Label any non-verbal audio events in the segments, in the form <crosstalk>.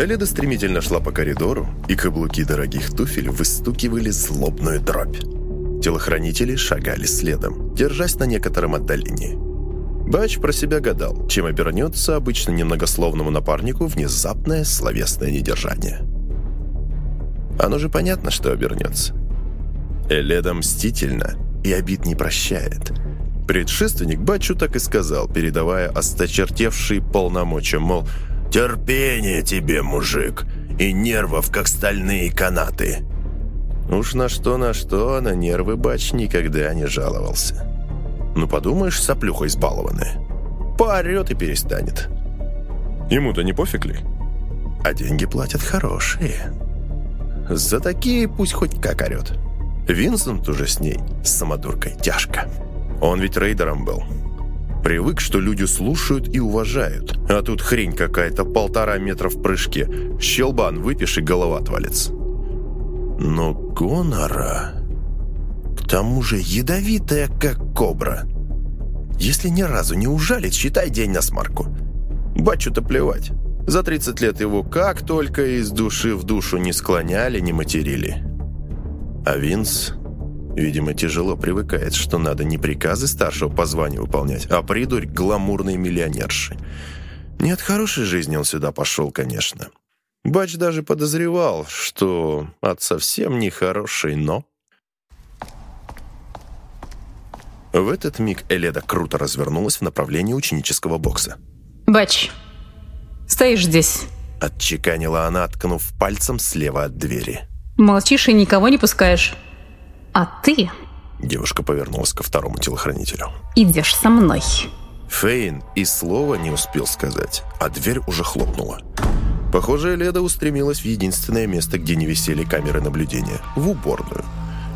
Элида стремительно шла по коридору, и каблуки дорогих туфель выстукивали злобную дробь. Телохранители шагали следом, держась на некотором отдалении. Бач про себя гадал, чем обернется обычно немногословному напарнику внезапное словесное недержание. Оно же понятно, что обернется. Эледа мстительно и обид не прощает. Предшественник Бачу так и сказал, передавая осточертевшие полномочия, мол, «Терпение тебе, мужик, и нервов, как стальные канаты». Уж на что, на что, а на нервы Бач никогда не жаловался. Ну, подумаешь, соплюха избалованная. Поорет и перестанет. Ему-то не пофиг ли? А деньги платят хорошие. За такие пусть хоть как орет. Винсент уже с ней, с самодуркой, тяжко. Он ведь рейдером был. Привык, что люди слушают и уважают. А тут хрень какая-то полтора метра в прыжке. Щелбан выпишь и голова отвалится. Но гонора... К тому же ядовитая, как кобра. Если ни разу не ужалит, считай день на смарку. Бачу-то плевать. За 30 лет его как только из души в душу не склоняли, не материли. А Винс, видимо, тяжело привыкает, что надо не приказы старшего по званию выполнять, а придурь гламурной миллионерши. Не от хорошей жизни он сюда пошел, конечно. Бач даже подозревал, что от совсем нехорошей, но... В этот миг Эледа круто развернулась в направлении ученического бокса. «Бач, стоишь здесь», — отчеканила она, ткнув пальцем слева от двери. Молчишь и никого не пускаешь. А ты... Девушка повернулась ко второму телохранителю. Идешь со мной. Фейн и слова не успел сказать, а дверь уже хлопнула. Похоже, Леда устремилась в единственное место, где не висели камеры наблюдения – в уборную.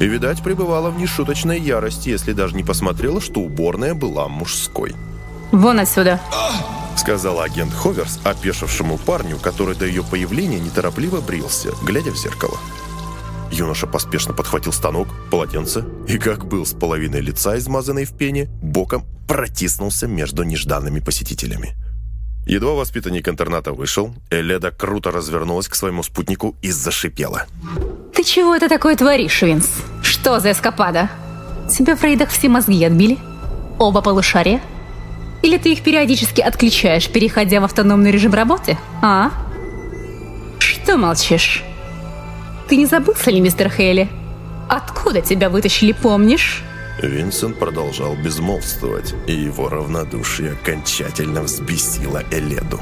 И, видать, пребывала в нешуточной ярости, если даже не посмотрела, что уборная была мужской. «Вон отсюда!» Сказал агент Ховерс опешившему парню, который до ее появления неторопливо брился, глядя в зеркало. Юноша поспешно подхватил станок, полотенце и, как был с половиной лица, измазанной в пене, боком протиснулся между нежданными посетителями. Едва воспитанник интерната вышел, Эледа круто развернулась к своему спутнику и зашипела. «Ты чего это такое творишь, Винс? Что за эскапада? Тебя в рейдах все мозги отбили? Оба полушария? Или ты их периодически отключаешь, переходя в автономный режим работы? А? Что молчишь?» Ты не забылся ли, мистер Хейли? Откуда тебя вытащили, помнишь?» Винсент продолжал безмолвствовать, и его равнодушие окончательно взбесило Эледу.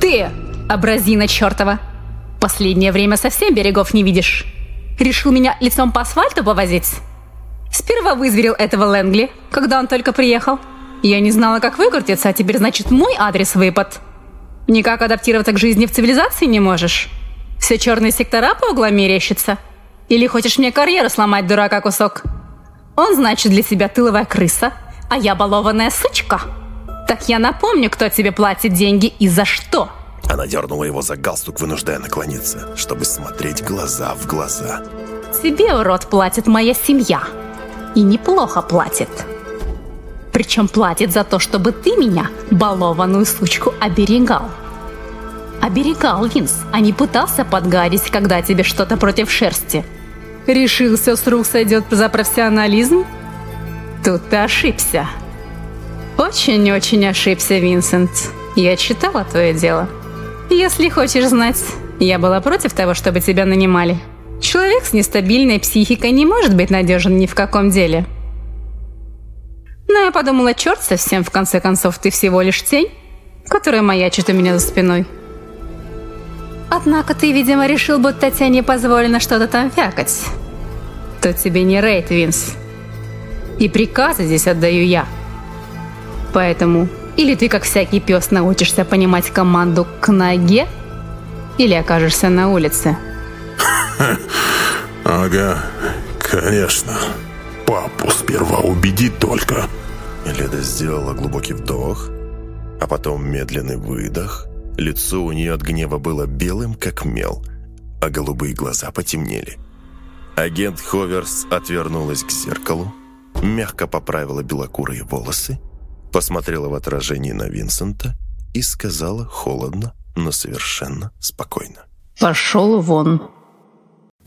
«Ты, образина чертова! Последнее время совсем берегов не видишь. Решил меня лицом по асфальту повозить? Сперва вызверил этого Лэнгли, когда он только приехал. Я не знала, как выкрутиться, а теперь, значит, мой адрес выпад. Никак адаптироваться к жизни в цивилизации не можешь?» Все черные сектора по углам мерещатся? Или хочешь мне карьеру сломать, дурака кусок? Он, значит, для себя тыловая крыса, а я балованная сучка. Так я напомню, кто тебе платит деньги и за что. Она дернула его за галстук, вынуждая наклониться, чтобы смотреть глаза в глаза. Тебе, урод, платит моя семья. И неплохо платит. Причем платит за то, чтобы ты меня, балованную сучку, оберегал. Оберегал Винс, а не пытался подгадить, когда тебе что-то против шерсти. Решился с рук сойдет за профессионализм? Тут ты ошибся. Очень-очень ошибся, Винсент. Я читала твое дело. Если хочешь знать, я была против того, чтобы тебя нанимали. Человек с нестабильной психикой не может быть надежен ни в каком деле. Но я подумала, черт совсем, в конце концов, ты всего лишь тень, которая маячит у меня за спиной. Однако ты, видимо, решил, будто Татьяне позволено что-то там вякать. То тебе не рейд, Винс. И приказы здесь отдаю я. Поэтому или ты, как всякий пес, научишься понимать команду к ноге, или окажешься на улице. <laughs> Ага, конечно. Папу сперва убеди только. Леда сделала глубокий вдох, а потом медленный выдох – Лицо у нее от гнева было белым, как мел, а голубые глаза потемнели. Агент Ховерс отвернулась к зеркалу, мягко поправила белокурые волосы, посмотрела в отражение на Винсента и сказала холодно, но совершенно спокойно. Пошел вон.